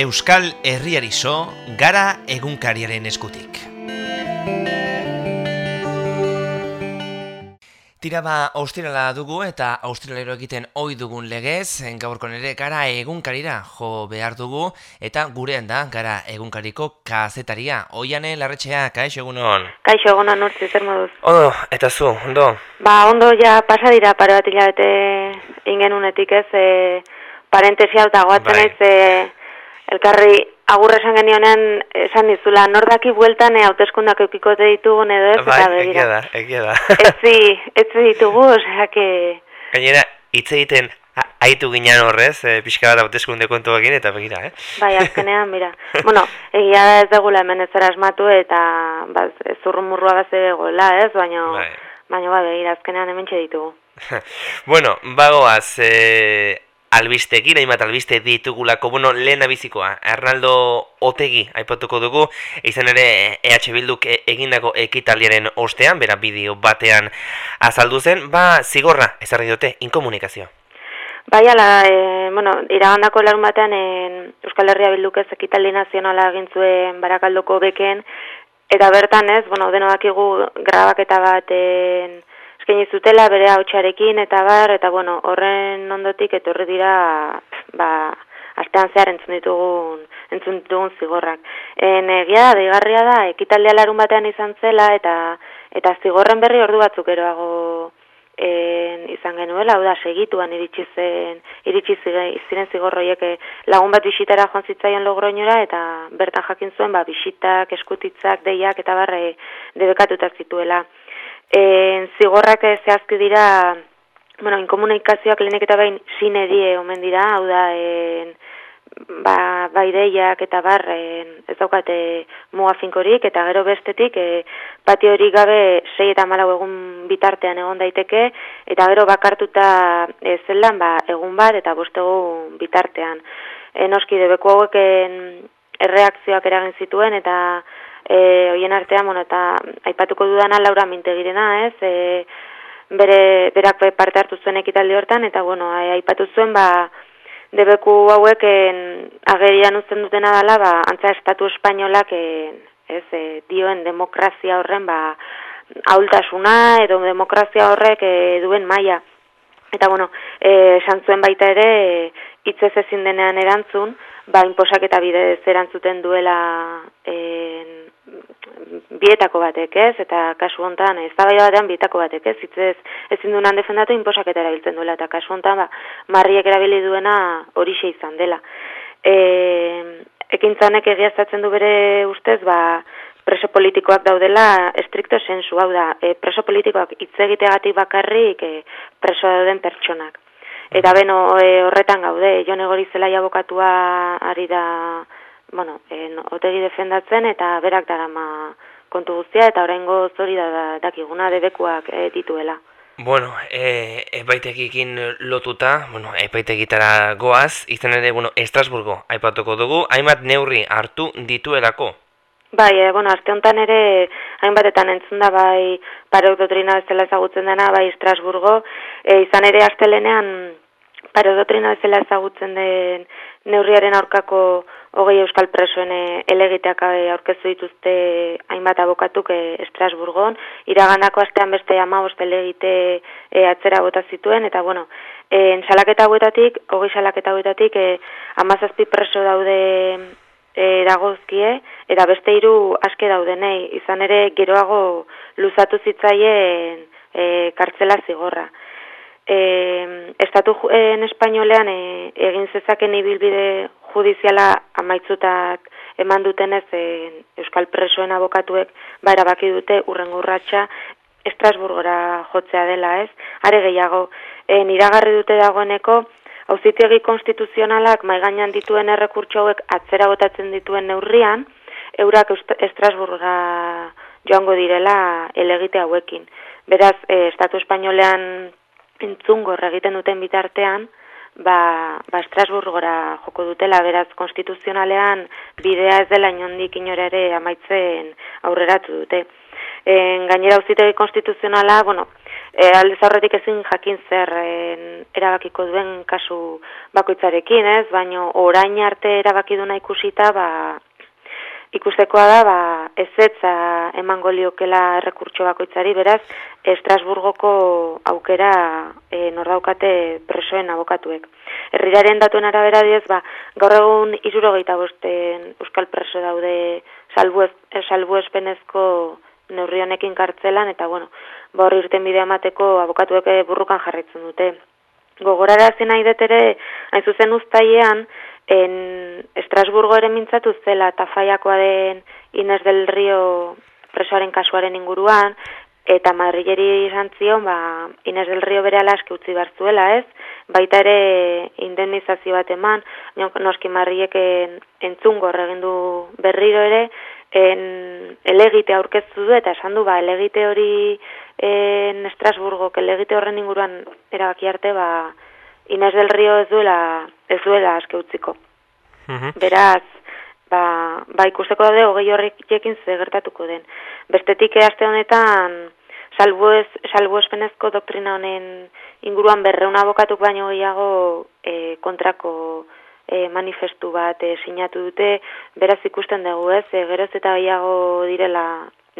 Euskal Herriari so, gara egunkariaren eskutik. Tira ba, austirala dugu eta austiralero egiten ohi dugun legez, gaurko nere gara egunkarira jo behar dugu, eta gurean da gara egunkariko kazetaria. Oiane, larretxea, kaixo egunon? Kaixo egunon, urtzi, zer moduz? Ondo, eta zu, ondo? Ba, ondo ja pasadira pare bat hilabete ingenunetik ez, e, parentesia eta goatzen bai. ez, e, elkarri agur esan genionean esan dizula, nordaki bueltan e, hauteskundak eukikote ditugun edo ez, bai, eta begira. Egia da, egia da. Ez ditugu, osea, que... Gainera, hitz egiten haitu ginen horrez, e, pixka bat hauteskunde kontu egin eta begira, eh? Bai, azkenean, mira. bueno, egia da ez degula hemen ez asmatu eta ba, zurrumurrua bat zegoela, ez? Baina, bai. baina, ba, begira, azkenean hemen ditugu. bueno, bagoaz, eh, albistekin, hainbat albiste ditugulako, bueno, lehen abizikoa, Arnaldo Otegi aipatuko dugu, izan ere EH Bilduk e, egindako ekitaliaren ostean, bera bideo batean azaldu zen, ba, zigorra, ezarri dute, inkomunikazio. Bai, ala, e, bueno, iragandako larun batean e, Euskal Herria Bilduk ez ekitaldi nazionala egintzuen barakaldoko beken, eta bertan ez, bueno, denodakigu grabaketa baten, eskaini zutela bere hautsarekin eta bar eta bueno, horren ondotik etorri dira ba astean zehar entzun ditugun entzun ditugun zigorrak. En egia da deigarria da ekitaldea larun batean izan zela eta eta zigorren berri ordu batzuk eroago en, izan genuela, hau da segituan iritsi zen iritsi ziren zigorroiek eh, lagun bat bisitara joan zitzaion logroinora eta bertan jakin zuen ba bisitak, eskutitzak, deiak eta barre debekatuta zituela e, zigorrak zehazki dira, bueno, inkomunikazioak lehenek eta behin sine die omen dira, hau da, en, ba, baideiak eta bar, ez daukate muga finkorik, eta gero bestetik, e, pati hori gabe sei eta malau egun bitartean egon daiteke, eta gero bakartuta e, zelan, ba, egun bat, eta bostegu bitartean. E, noski, debeku haueken erreakzioak eragin zituen, eta e, hoien artean, bueno, eta aipatuko dudana Laura Mintegirena, ez? E, bere berak parte hartu zuen ekitaldi hortan eta bueno, aipatu zuen ba debeku hauek agerian uzten dutena dela, ba antza estatu espainolak ez e, dioen demokrazia horren ba aultasuna edo demokrazia horrek e, duen maila. Eta bueno, eh zuen baita ere hitzez ezin denean erantzun, ba inposak eta bidez erantzuten duela en, bietako batek, ez? Eta kasu hontan eztabaida batean bietako batek, ez? Hitzez ezin duenan defendatu inposaketa erabiltzen duela eta kasu hontan ba marriek erabili duena horixe izan dela. E, ekintzanek egiaztatzen du bere ustez, ba preso politikoak daudela estrikto sensu, hau da, e, preso politikoak hitz egiteagatik bakarrik e, preso dauden pertsonak. Eta beno, e, horretan gaude, Jon Egorizela abokatua ari da bueno, en, otegi defendatzen eta berak darama kontu guztia eta oraingo zori da dakiguna debekuak e, dituela. Bueno, e, epaitekikin lotuta, bueno, epaitekitara goaz, izan ere, bueno, Estrasburgo aipatuko dugu, hainbat neurri hartu dituelako? Bai, e, bueno, arte honetan ere, hainbatetan entzun da, bai, parok dotrina bezala ezagutzen dena, bai, Estrasburgo, e, izan ere, astelenean, parok dotrina bezala ezagutzen den neurriaren aurkako hogei euskal presoen eh, elegiteak eh, aurkezu dituzte hainbat abokatuk e, Estrasburgon. Iraganako astean beste ama boste elegite atzera bota zituen, eta bueno, en salaketa hauetatik, hogei salaketa hauetatik, e, amazazpi preso daude e, dagozkie, eta beste hiru aske daudenei, izan ere geroago luzatu zitzaien e, kartzela zigorra. E, estatu en espainolean e, egin zezaken ibilbide judiziala amaitzutak eman dutenez e, Euskal Presoen abokatuek ba erabaki dute urrengo urratsa Estrasburgora jotzea dela, ez? Are gehiago, e, niragarri dute dagoeneko auzitegi konstituzionalak mai gainean dituen errekurtso hauek atzera botatzen dituen neurrian, eurak Estrasburgora joango direla elegite hauekin. Beraz, e, Estatu Espainolean entzungo egiten duten bitartean, ba, ba Estrasburgora joko dutela, beraz konstituzionalean bidea ez dela inondik inorere amaitzen aurreratu dute. En, gainera auzitegi konstituzionala, bueno, e, alde zaurretik ezin jakin zer erabakiko duen kasu bakoitzarekin, ez? Baina orain arte erabaki duna ikusita, ba, ikustekoa da, ba, ez etza emango liokela errekurtso bakoitzari, beraz, Estrasburgoko aukera e, nordaukate presoen abokatuek. Herriraren datuen arabera diez, ba, gaur egun izurogeita bosten euskal preso daude salbu, ez, salbu espenezko neurri honekin kartzelan, eta bueno, ba, hori irten bidea emateko abokatuek burrukan jarraitzen dute. Gogorara nahi detere, hain zuzen uztaiean, en Estrasburgo ere mintzatu zela tafaiakoa den Inez del Rio presoaren kasuaren inguruan, eta Madrileri izan zion, ba, Inez del Rio bere alaski utzi barzuela, ez? Baita ere indemnizazio bat eman, noski Madrilek entzungo regendu berriro ere, en elegite aurkeztu du, eta esan du, ba, elegite hori en Estrasburgo, elegite horren inguruan erabaki arte, ba, Inez del Rio ez duela, ez duela aske utziko. Beraz, ba, ba ikusteko daude hogei horrek jekin ze gertatuko den. Bestetik aste honetan, salbu, ez, salbu espenezko doktrina honen inguruan berreun abokatuk baino gehiago e, kontrako e, manifestu bat e, sinatu dute, beraz ikusten dugu ez, e, geroz eta gehiago direla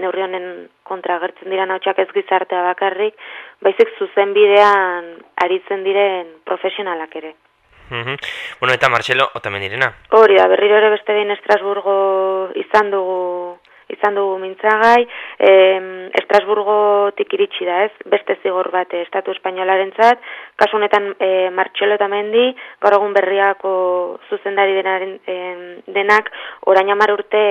neurri honen kontra agertzen dira nautxak ez gizartea bakarrik, baizik zuzen bidean aritzen diren profesionalak ere. Bueno, eta Marcelo, otamen direna? Hori da, berriro ere beste behin Estrasburgo izan dugu izan dugu mintzagai, e, Estrasburgotik iritsi da, ez? Beste zigor bat Estatu Espainolaren zat, kasu honetan e, Martxelo eta Mendi, gaur egun berriako zuzendari denaren, e, denak, orain amar urte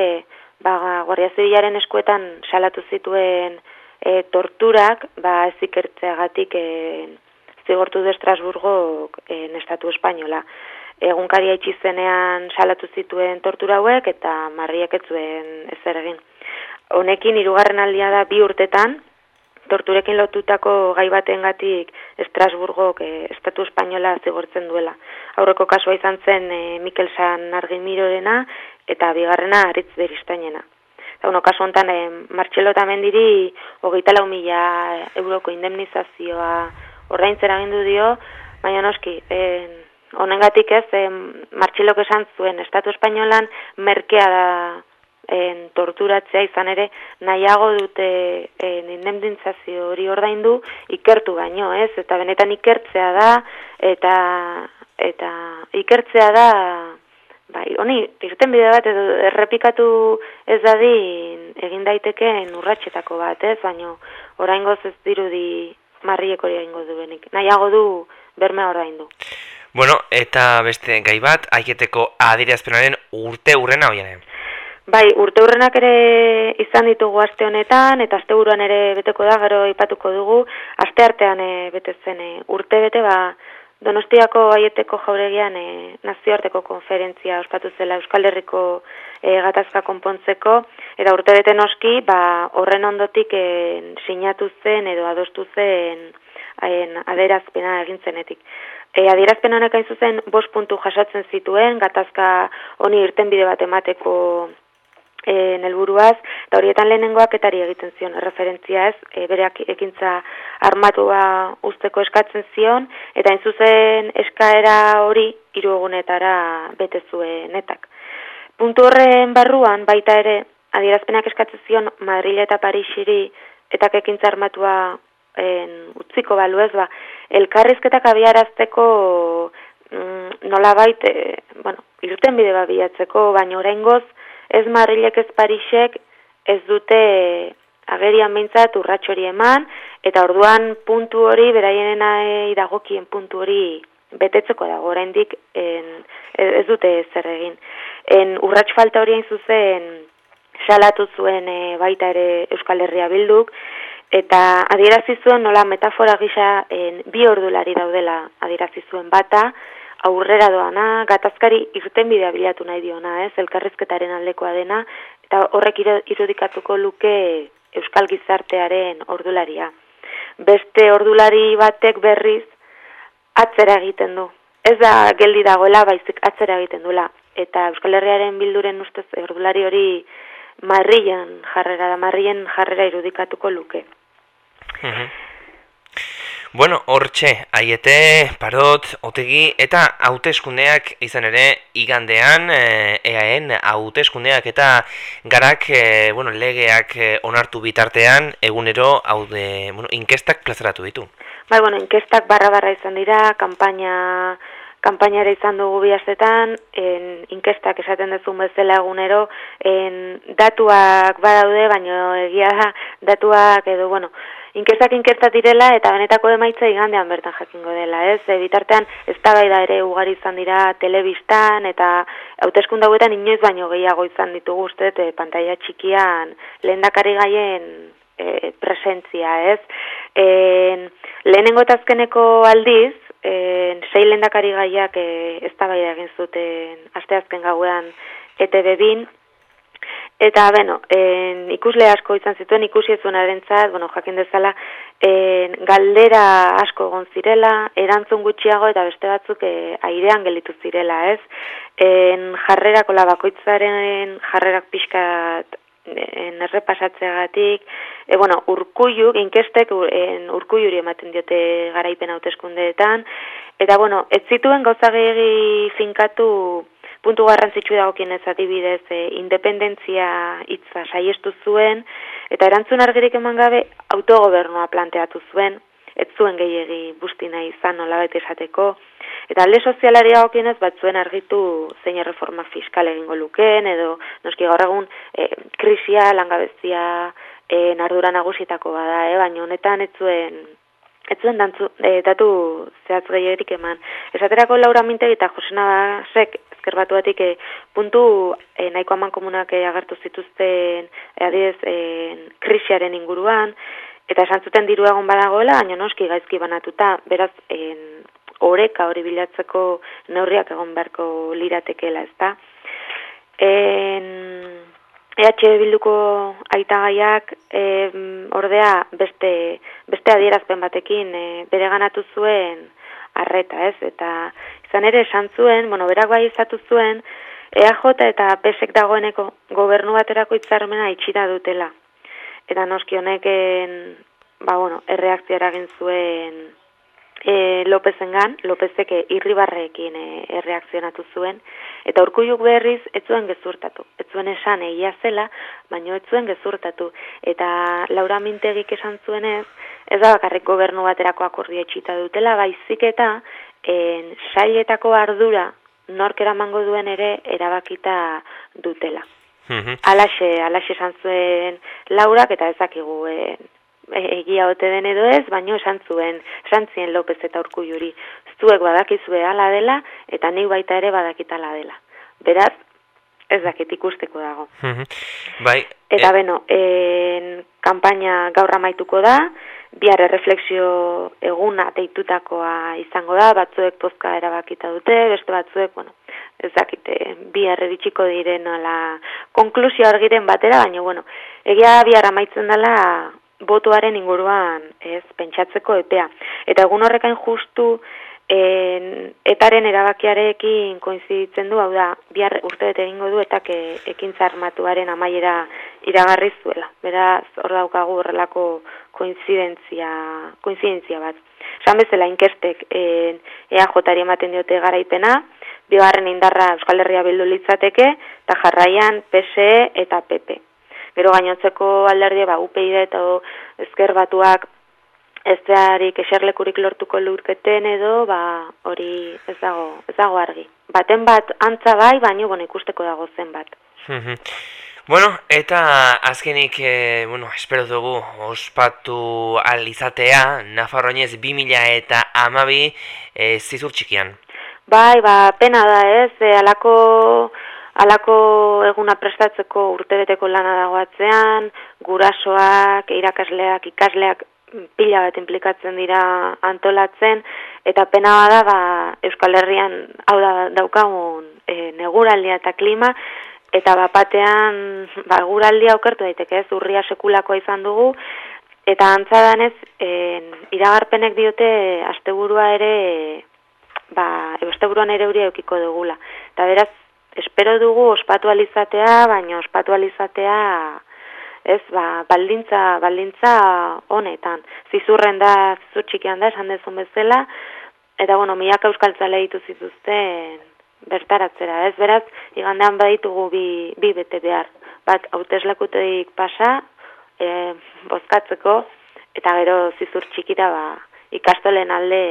ba, Guardia Zibilaren eskuetan salatu zituen e, torturak, ba, ez ikertzeagatik e, zigortu du Estrasburgo e, Estatu Espainola. Egunkaria itxizenean salatu zituen tortura hauek eta marriak ez zuen ezer egin. Honekin hirugarren aldia da bi urtetan, torturekin lotutako gai batengatik Estrasburgo e, Estatu Espainola zigortzen duela. Aurreko kasua izan zen e, Mikel San Argimirorena eta bigarrena aritz beristainena. Eta uno, kasu honetan, e, Martxelo eta Mendiri hogeita lau mila euroko indemnizazioa ordaintzera gindu dio, baina noski, e, honengatik ez, e, Martxelok esan zuen Estatu Espainolan merkea da en, torturatzea izan ere nahiago dute en, indemnizazio hori ordaindu ikertu baino, ez? Eta benetan ikertzea da, eta eta ikertzea da Bai, honi, irten bide bat edo errepikatu ez dadin egin daitekeen urratxetako bat, ez? Baina oraingoz ez dirudi marriek hori egingo duenik. Nahiago du bermea orain du. Bueno, eta beste gai bat, aiketeko adirazpenaren urte urrena hoian. Bai, urte urrenak ere izan ditugu aste honetan, eta aste ere beteko da, gero ipatuko dugu, aste artean e, bete zen e, urte bete, ba, Donostiako aieteko jauregian e, nazioarteko konferentzia ospatu zela Euskal Herriko e, gatazka konpontzeko, eta urte bete noski, ba, horren ondotik e, sinatu zen edo adostu zen en, aderazpena egintzenetik. E, adierazpen honek hain zuzen, bost puntu jasatzen zituen, gatazka honi irten bide bat emateko en helburuaz eta horietan lehenengoak etari egiten zion referentzia ez e, bereak ekintza armatua usteko eskatzen zion eta in zuzen eskaera hori hiru egunetara bete zuenetak puntu horren barruan baita ere adierazpenak eskatzen zion Madrid eta Parisiri eta ekintza armatua en, utziko balu ez ba elkarrizketak abiarazteko mm, nola baite, bueno, irten bide babiatzeko, baina oraingoz ez Madrilek ez Parisek ez dute agerian behintzat urratxori eman, eta orduan puntu hori, beraienen idagokien puntu hori betetzeko dago, oraindik ez dute zer egin. En urrats falta hori zuzen salatu zuen e, baita ere Euskal Herria bilduk, eta adierazi zuen nola metafora gisa en, bi ordulari daudela adierazi zuen bata, aurrera doana, gatazkari irten bidea bilatu nahi diona, ez, elkarrizketaren aldekoa dena, eta horrek irudikatuko luke Euskal Gizartearen ordularia. Beste ordulari batek berriz atzera egiten du. Ez da geldi dagoela, baizik atzera egiten dula. Eta Euskal Herriaren bilduren ustez ordulari hori marrien jarrera da, marrien jarrera irudikatuko luke. Bueno, hortxe, aiete, parot, otegi, eta hauteskundeak izan ere, igandean, e, eaen, hauteskundeak eta garak, e, bueno, legeak e, onartu bitartean, egunero, haude, bueno, inkestak plazaratu ditu. Bai, bueno, inkestak barra-barra izan dira, kampaina, kampainara izan dugu bihazetan, en, inkestak esaten dezun bezala egunero, en, datuak badaude, baina egia da, datuak edo, bueno, inkestak inkestat direla eta benetako emaitza igandean bertan jakingo dela, ez? E, bitartean ez da ere ugari izan dira telebistan eta hauteskunda hauetan inoiz baino gehiago izan ditugu uste e, pantalla txikian lehendakari gaien e, presentzia, ez? E, lehenengo eta azkeneko aldiz, e, sei lehendakari gaiak e, ez da egin zuten asteazken gauean ETV bin, Eta, bueno, en, ikusle asko izan zituen, ikusi ez arentzat, bueno, jakin dezala, en, galdera asko egon zirela, erantzun gutxiago eta beste batzuk e, airean gelitu zirela, ez? En, jarrerako labakoitzaren jarrerak pixkat en, errepasatzeagatik, e, bueno, urkuiuk, inkestek en, urkuiuri ematen diote garaipen hauteskundeetan, eta, bueno, ez zituen gauza finkatu, puntu garrantzitsu dagokien ez adibidez e, independentzia hitza saiestu zuen eta erantzun argirik eman gabe autogobernua planteatu zuen ez zuen gehiegi busti nahi izan nolabait esateko eta alde sozialari dagokien ez bat zuen argitu zein reforma fiskal egingo lukeen edo noski gaur egun e, krisia langabezia e, nardura nagusitako bada eh? baina honetan ez zuen Ez zuen dantzu, e, datu zehatz gehierik eman. Esaterako Laura Mintegi eta Josena Basek ezker batu batik e, puntu e, nahiko aman komunak e, agertu zituzten e, adiez e, krisiaren inguruan, eta esan zuten diru egon badagoela, baina noski gaizki banatuta, beraz, en, oreka hori bilatzeko neurriak egon beharko liratekela, ezta. En, EH bilduko aitagaiak e, ordea beste, beste adierazpen batekin e, bere ganatu zuen arreta, ez? Eta izan ere esan zuen, bueno, berak bai izatu zuen, EAJ eta PSek dagoeneko gobernu baterako itzarmena itxita dutela. Eta noski honeken, ba, bueno, erreakzio eragin zuen e, Lopezengan, Lopezeke irribarreekin e, erreakzionatu zuen, eta urkuiuk berriz ez zuen gezurtatu. Ez zuen esan egia zela, baino ez zuen gezurtatu. Eta Laura Mintegik esan zuenez, ez da bakarrik gobernu baterako akordia etxita dutela, baizik eta en, sailetako ardura nork eramango duen ere erabakita dutela. Mhm. Alaxe, alaxe esan zuen Laurak eta ezakigu egia ote den edo ez, baino esan zuen, esan zien López eta Urkulluri, zuek badakizue ala dela, eta nik baita ere badakitala dela. Beraz, ez dakit ikusteko dago. Mhm. bai, eta e... beno, en, kampaina gaur amaituko da, bihar erreflexio eguna teitutakoa izango da, batzuek pozka erabakita dute, beste batzuek, bueno, ez dakite, bihar eritxiko diren ala, konklusio argiren batera, baina, bueno, egia bihar amaitzen dela botuaren inguruan ez pentsatzeko epea. Eta egun horrekain justu en, etaren erabakiarekin koinziditzen du, hau da, bihar urte bete egingo du eta ekintza armatuaren amaiera iragarri zuela. Beraz, hor daukagu horrelako koinzidentzia, koinzidentzia bat. Esan bezala inkestek EAJ-ari ematen diote garaipena, bigarren indarra Euskal Herria bildu litzateke, eta jarraian PSE eta PP. Gero gainotzeko alderdi ba UPyD eta ezker batuak ez dearik eserlekurik lortuko lurketen edo ba hori ez dago ez dago argi. Baten bat antza bai, baino bueno ikusteko dago zen bat. Bueno, eta azkenik, e, bueno, espero dugu, ospatu alizatea, Nafarroinez 2000 eta amabi e, zizur txikian. Bai, ba, pena da ez, e, alako Alako eguna prestatzeko urtebeteko lana dagoatzean, gurasoak, irakasleak, ikasleak pila bat implikatzen dira antolatzen, eta pena bada ba, Euskal Herrian hau da daukagun e, neguraldia eta klima, eta bapatean ba, guraldia okertu daiteke ez, urria sekulakoa izan dugu, eta antzadanez e, iragarpenek diote asteburua ere ba, asteburuan ere hori eukiko dugula. Eta beraz, espero dugu ospatu alizatea, baina ospatu alizatea ez, ba, baldintza, baldintza honetan. Zizurren da, zizur txikian da, esan dezun bezala, eta bueno, miak euskaltzale ditu zituzten bertaratzera, ez, beraz, igandean baditugu bi, bi bete behar. Bat, hauteslakuteik pasa, e, bozkatzeko, eta gero zizur txikira, ba, ikastolen alde,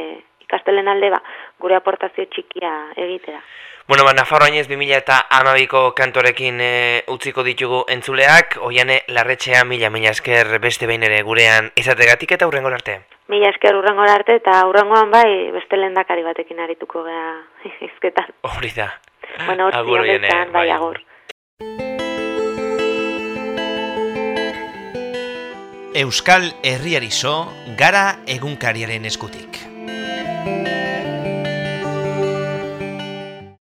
ikastolen alde, ba, gure aportazio txikia egitera. Bueno, ba, Nafarro Añez 2000 eta amabiko kantorekin e, utziko ditugu entzuleak, oiane larretxea mila mila esker beste behin ere gurean izategatik eta hurrengo arte. Mila esker hurrengo arte eta hurrengoan bai beste lendakari batekin arituko gea izketan. Hori da. Bueno, hori bai, bai agur. Euskal Herriari gara egunkariaren eskutik.